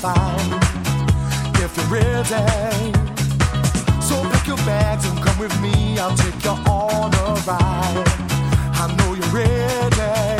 found if you're ready. So pick your bags and come with me. I'll take you on a ride. I know you're ready.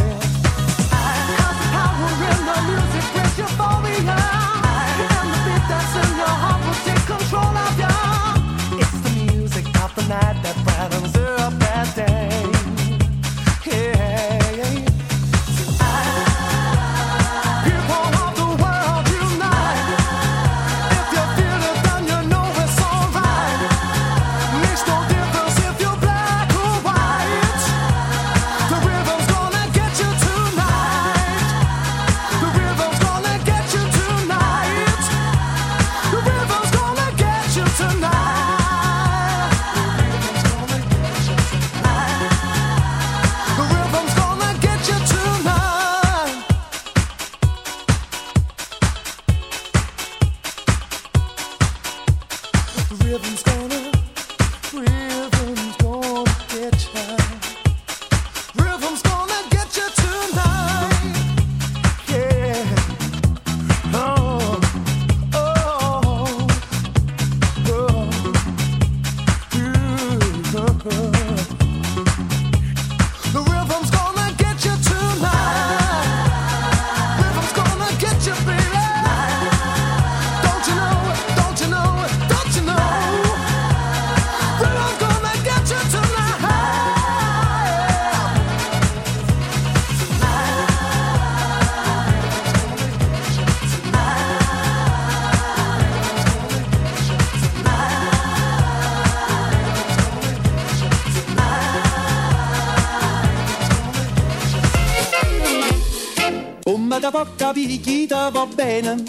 Picchita va bene.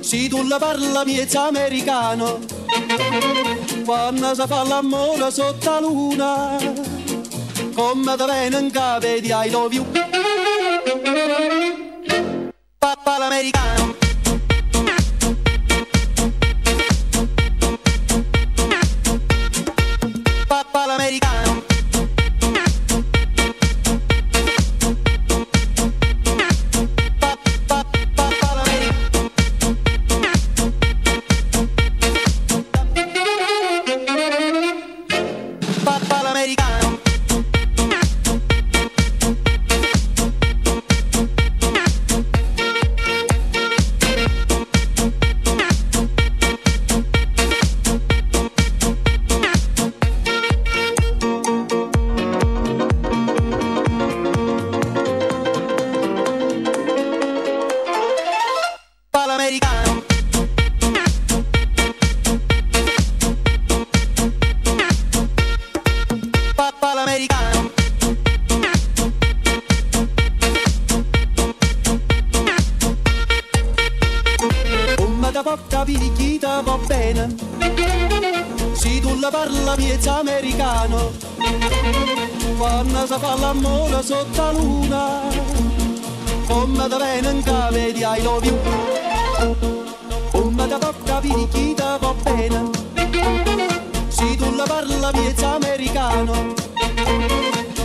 Se tu la parla miezza americano, quando si fa l'amore sotto la luna, come da bene in capo di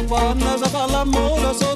Guaranas, a Palamora, sou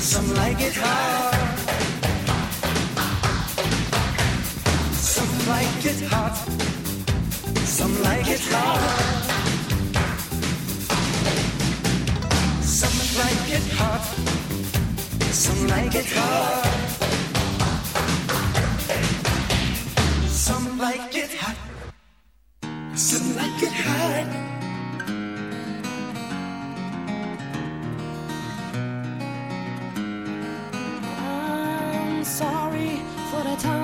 Some like it hard. Some like it hot. Some like it hard. Some like it hot. Some like it hard. Some like it hot. Some like it hard.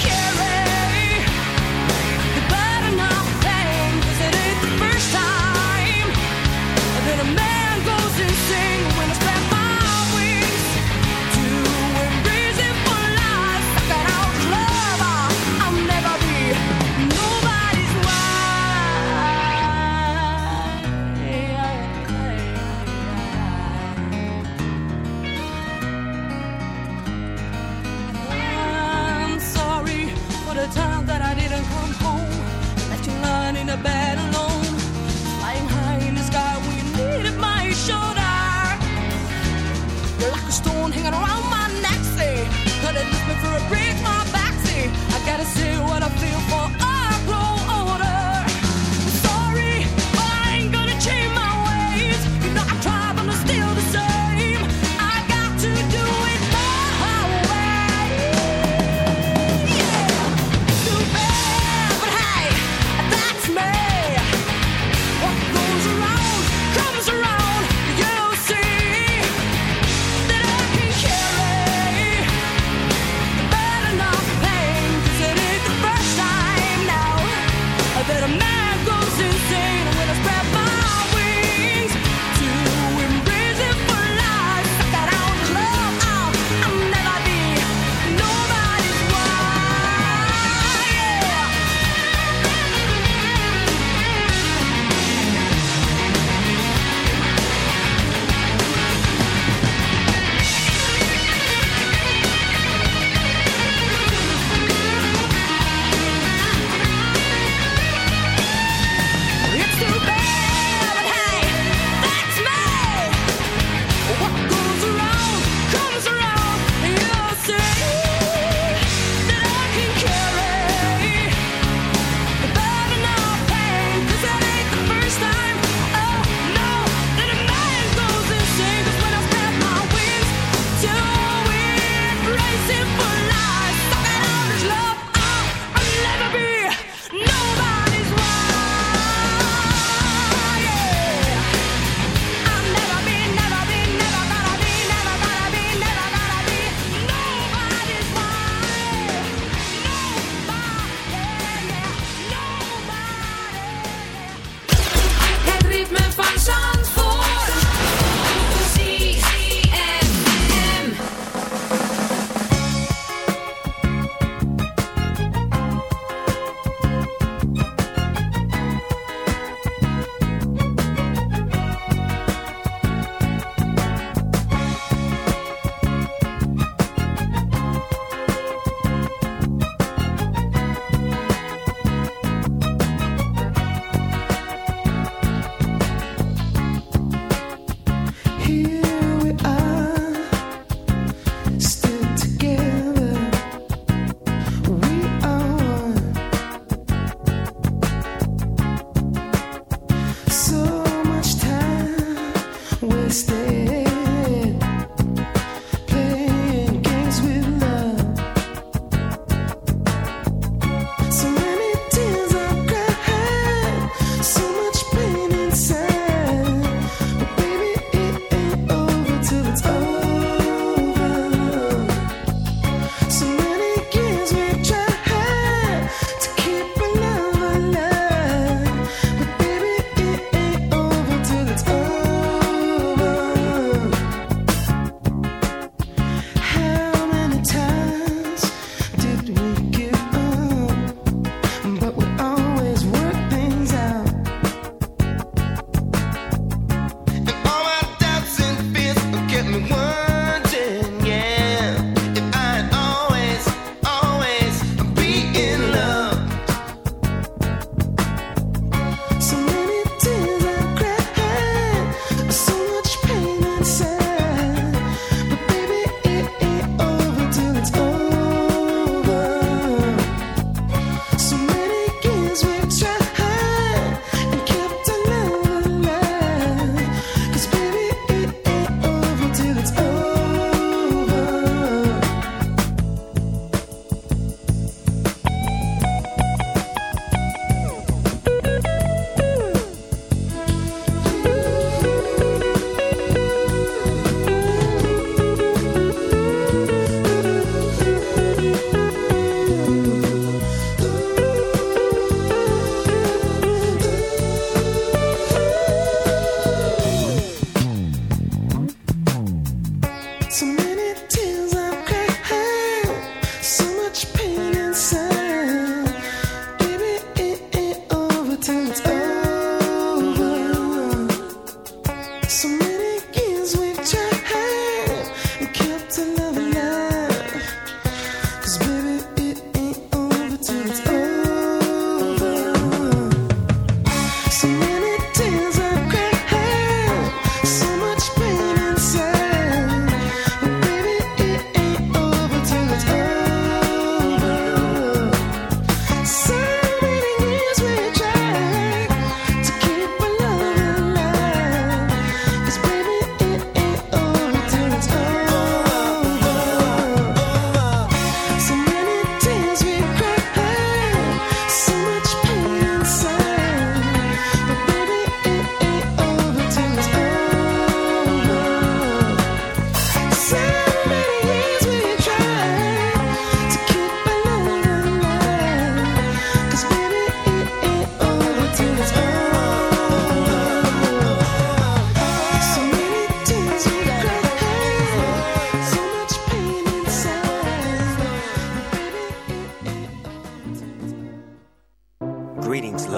carry to bed alone. Flying high in the sky when you needed my shoulder. You're like a stone hanging around my neck, see. Gotta lift me for a break, my back, see. I gotta say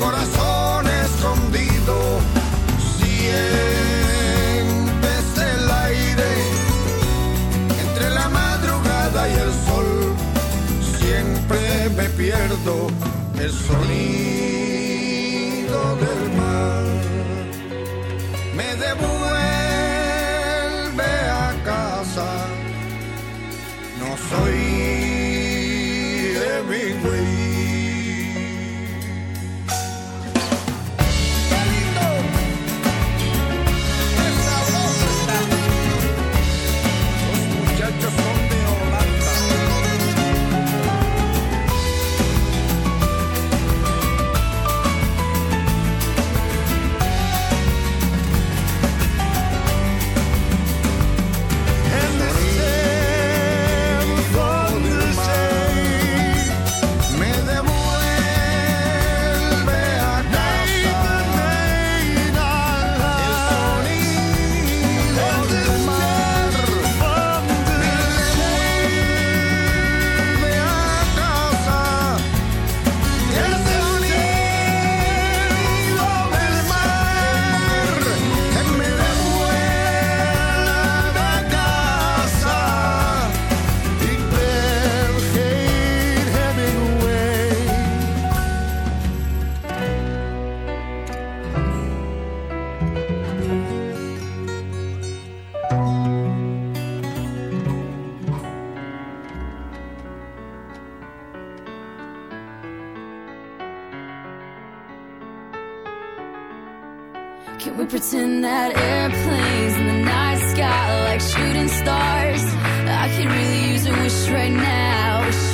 corazón escondido sientes el aire entre la madrugada y el sol siempre me pierdo el sonido del mar. Me devuelve a casa no soy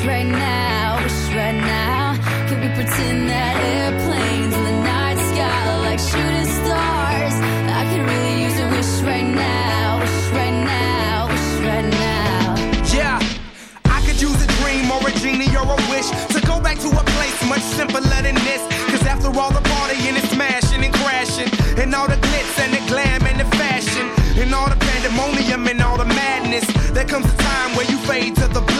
wish right now, wish right now. Could we pretend that airplanes in the night sky are like shooting stars? I could really use a wish right now, wish right now, wish right now. Yeah, I could use a dream or a genie or a wish to go back to a place much simpler than this. Cause after all the partying and smashing and crashing, and all the glitz and the glam and the fashion, and all the pandemonium and all the madness, there comes a time where you fade to the black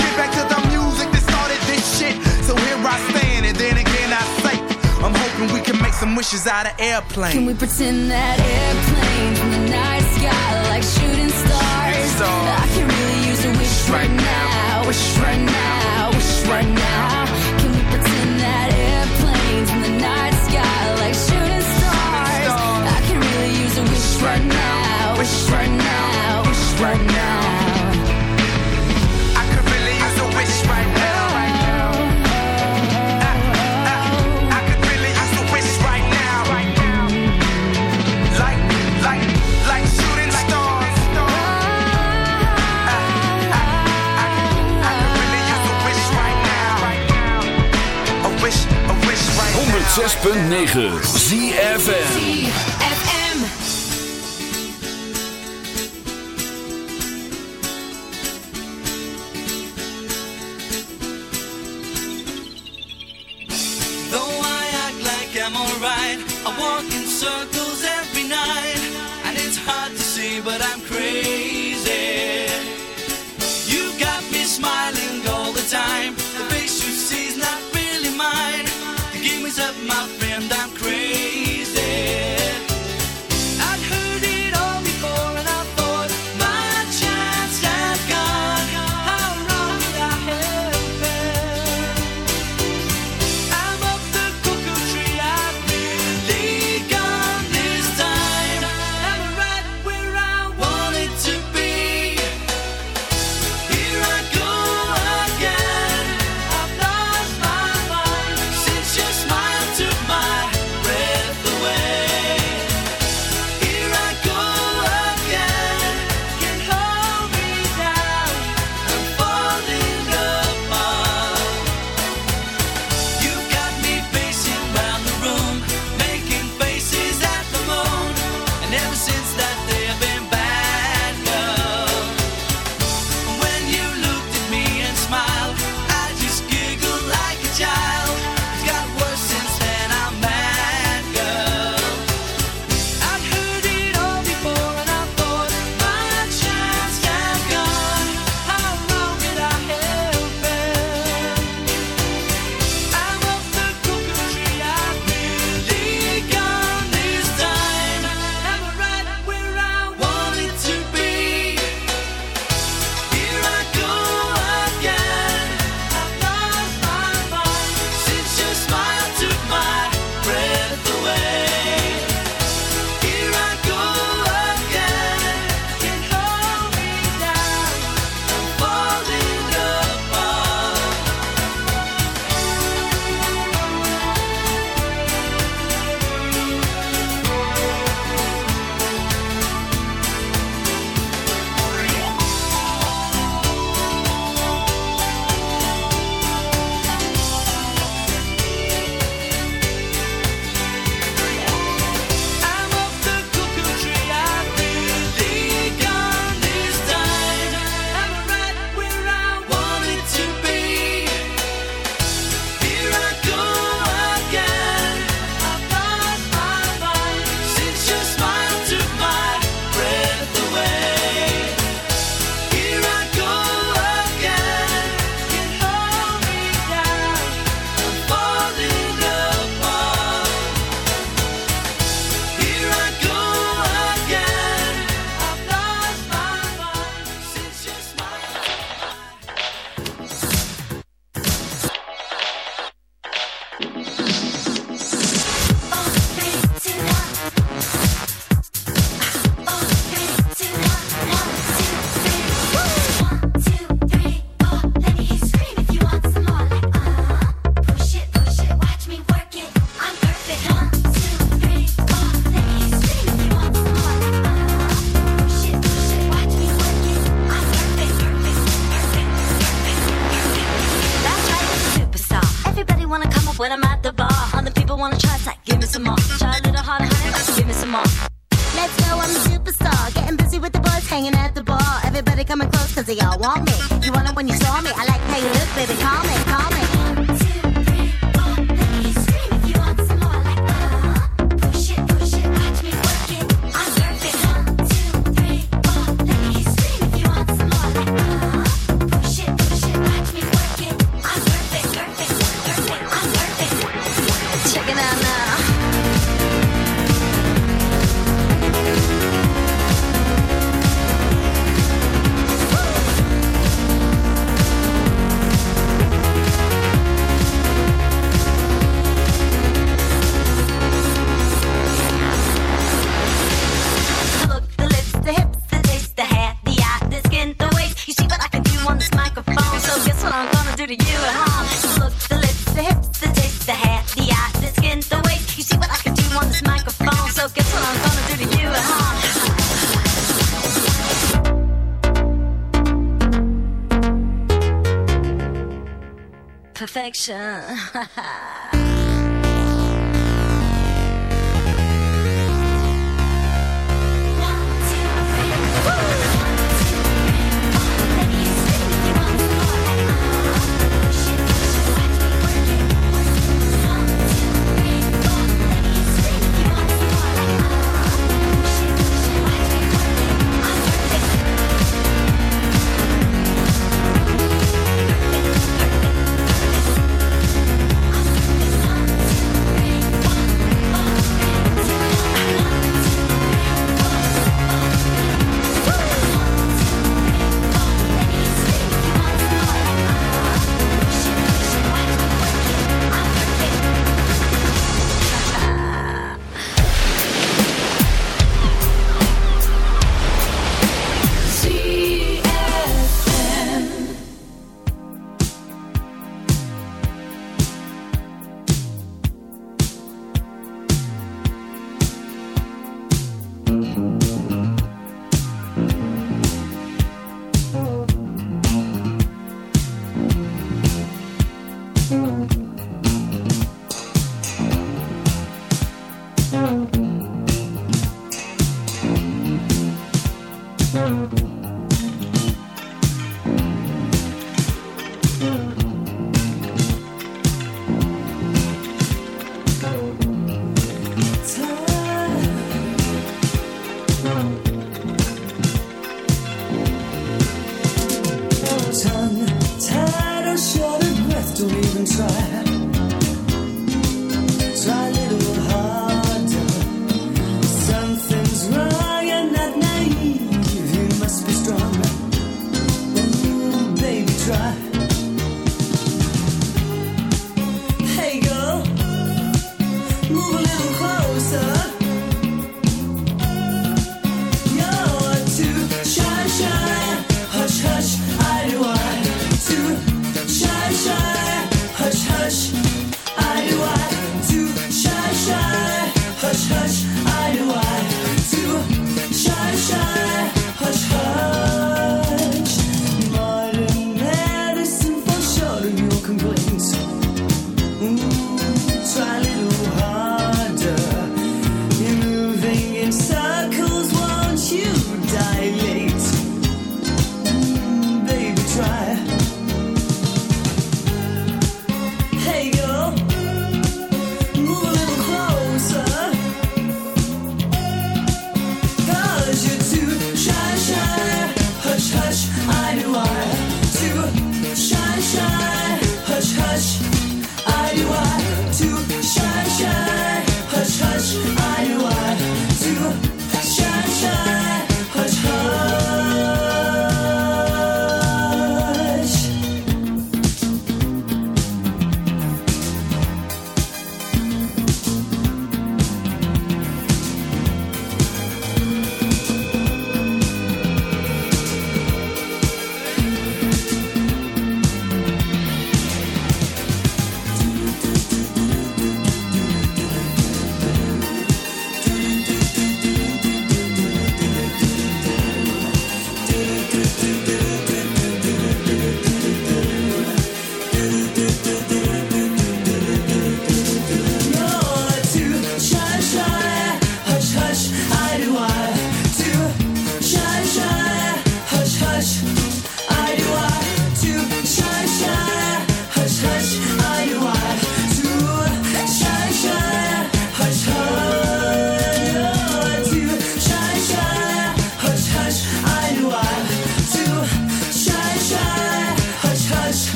wishes out of airplanes. Can we pretend that airplanes in the night sky like shooting stars? stars. I can really use a wish right now, wish right now, wish right now. Can we pretend that airplanes in the night sky like shooting stars? I can really use a wish right now, wish right now, wish right now. 6.9 ZFN Perfection.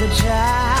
as a child.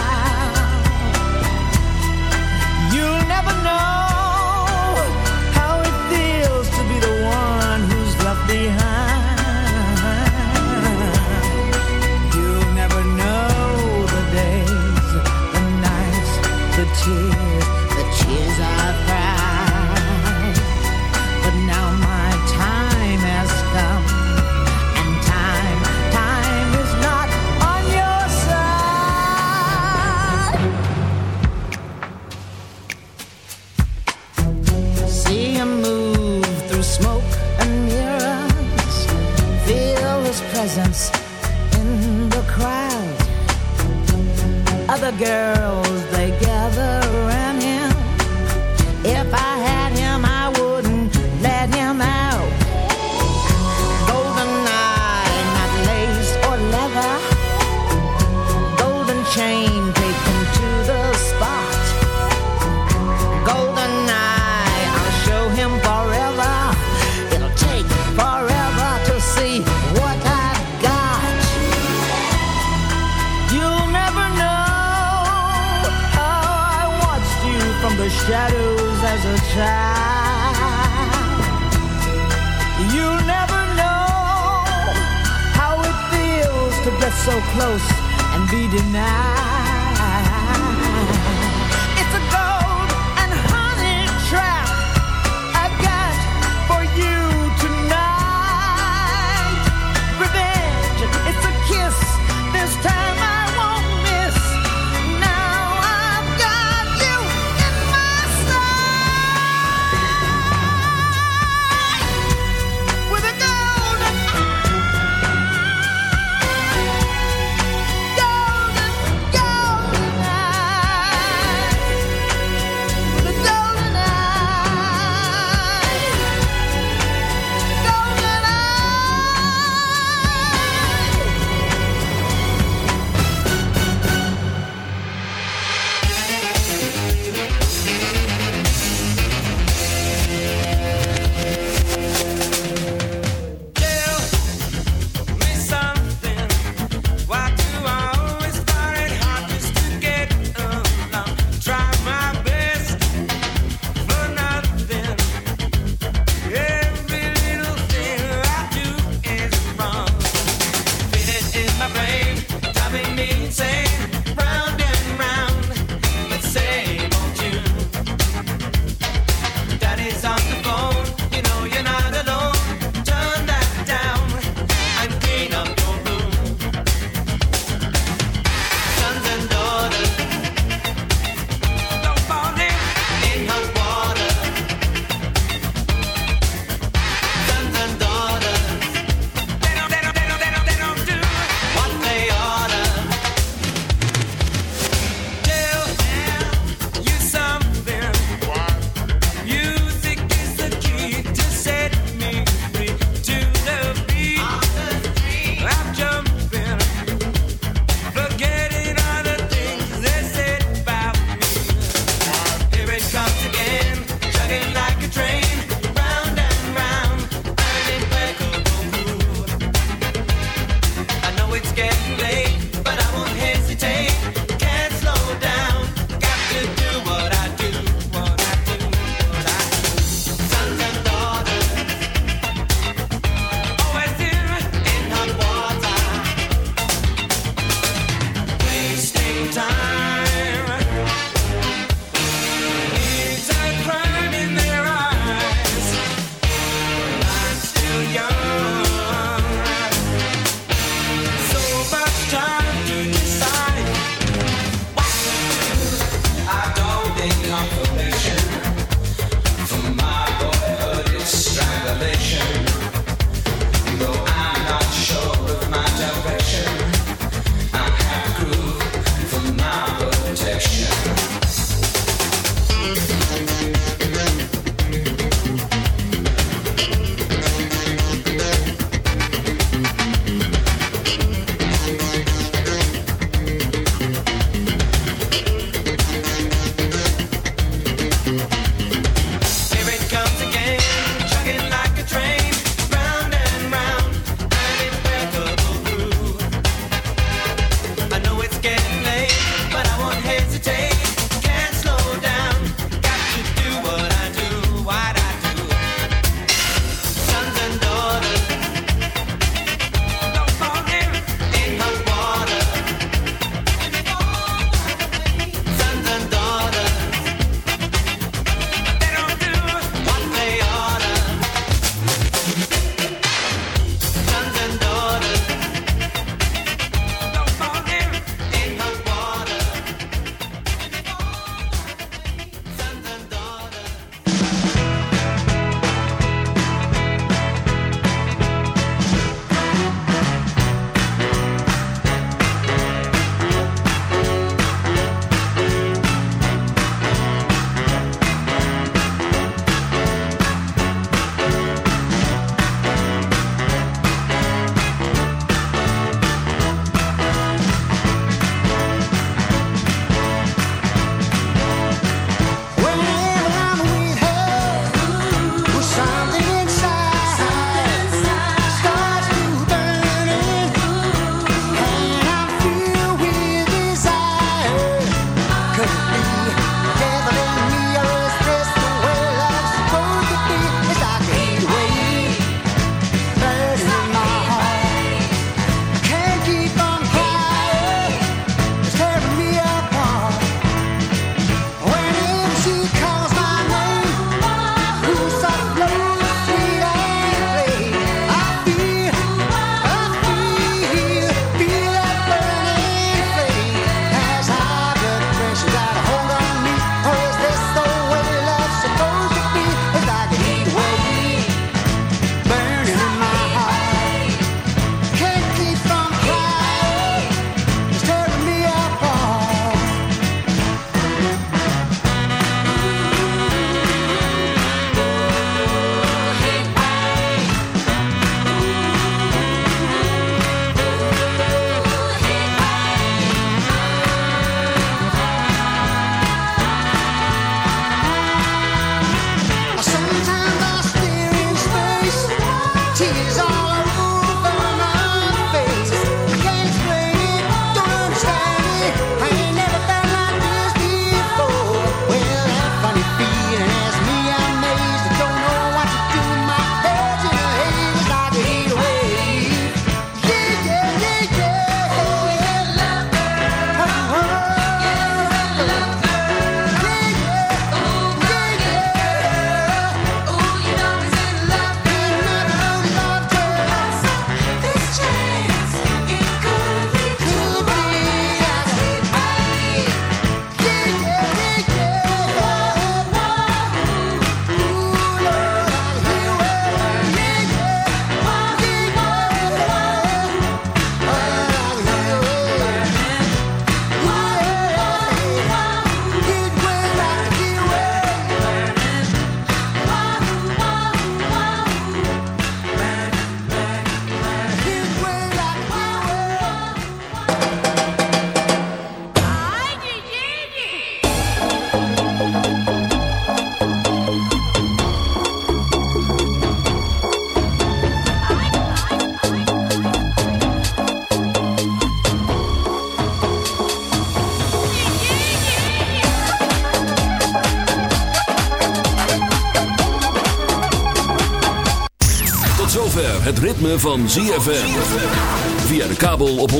Ritme van ZFM. Via de kabel op 104.5.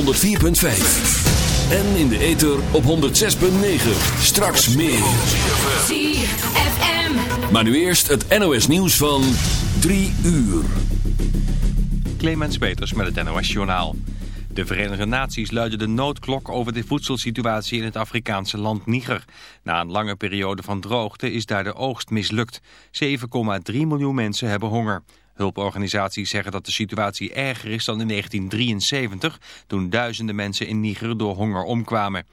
En in de ether op 106.9. Straks meer. ZFM. Maar nu eerst het NOS nieuws van 3 uur. Clemens Peters met het NOS Journaal. De Verenigde Naties luiden de noodklok over de voedselsituatie in het Afrikaanse land Niger. Na een lange periode van droogte is daar de oogst mislukt. 7,3 miljoen mensen hebben honger. Hulporganisaties zeggen dat de situatie erger is dan in 1973... toen duizenden mensen in Niger door honger omkwamen.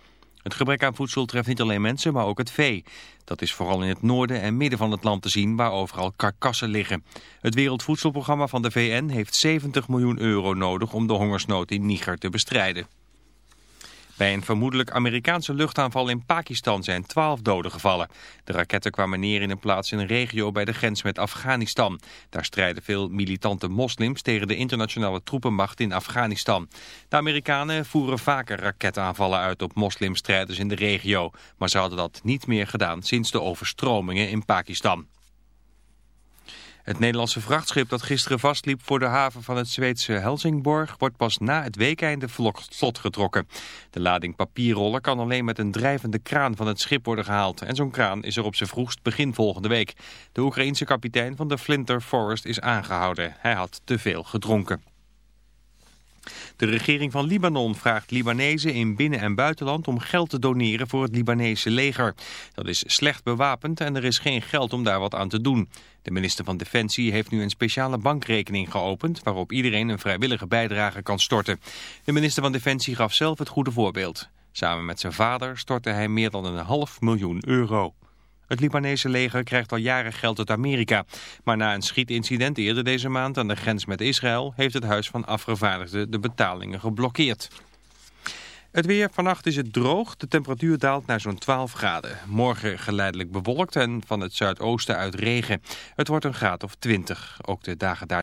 Het gebrek aan voedsel treft niet alleen mensen, maar ook het vee. Dat is vooral in het noorden en midden van het land te zien waar overal karkassen liggen. Het Wereldvoedselprogramma van de VN heeft 70 miljoen euro nodig om de hongersnood in Niger te bestrijden. Bij een vermoedelijk Amerikaanse luchtaanval in Pakistan zijn 12 doden gevallen. De raketten kwamen neer in een plaats in een regio bij de grens met Afghanistan. Daar strijden veel militante moslims tegen de internationale troepenmacht in Afghanistan. De Amerikanen voeren vaker raketaanvallen uit op moslimstrijders in de regio. Maar ze hadden dat niet meer gedaan sinds de overstromingen in Pakistan. Het Nederlandse vrachtschip dat gisteren vastliep voor de haven van het Zweedse Helsingborg wordt pas na het weekeinde vlot getrokken. De lading papierrollen kan alleen met een drijvende kraan van het schip worden gehaald. En zo'n kraan is er op zijn vroegst begin volgende week. De Oekraïense kapitein van de Flinter Forest is aangehouden. Hij had te veel gedronken. De regering van Libanon vraagt Libanezen in binnen- en buitenland om geld te doneren voor het Libanese leger. Dat is slecht bewapend en er is geen geld om daar wat aan te doen. De minister van Defensie heeft nu een speciale bankrekening geopend waarop iedereen een vrijwillige bijdrage kan storten. De minister van Defensie gaf zelf het goede voorbeeld. Samen met zijn vader stortte hij meer dan een half miljoen euro. Het Libanese leger krijgt al jaren geld uit Amerika. Maar na een schietincident eerder deze maand aan de grens met Israël... heeft het Huis van Afgevaardigden de betalingen geblokkeerd. Het weer, vannacht is het droog. De temperatuur daalt naar zo'n 12 graden. Morgen geleidelijk bewolkt en van het zuidoosten uit regen. Het wordt een graad of 20. Ook de dagen daar.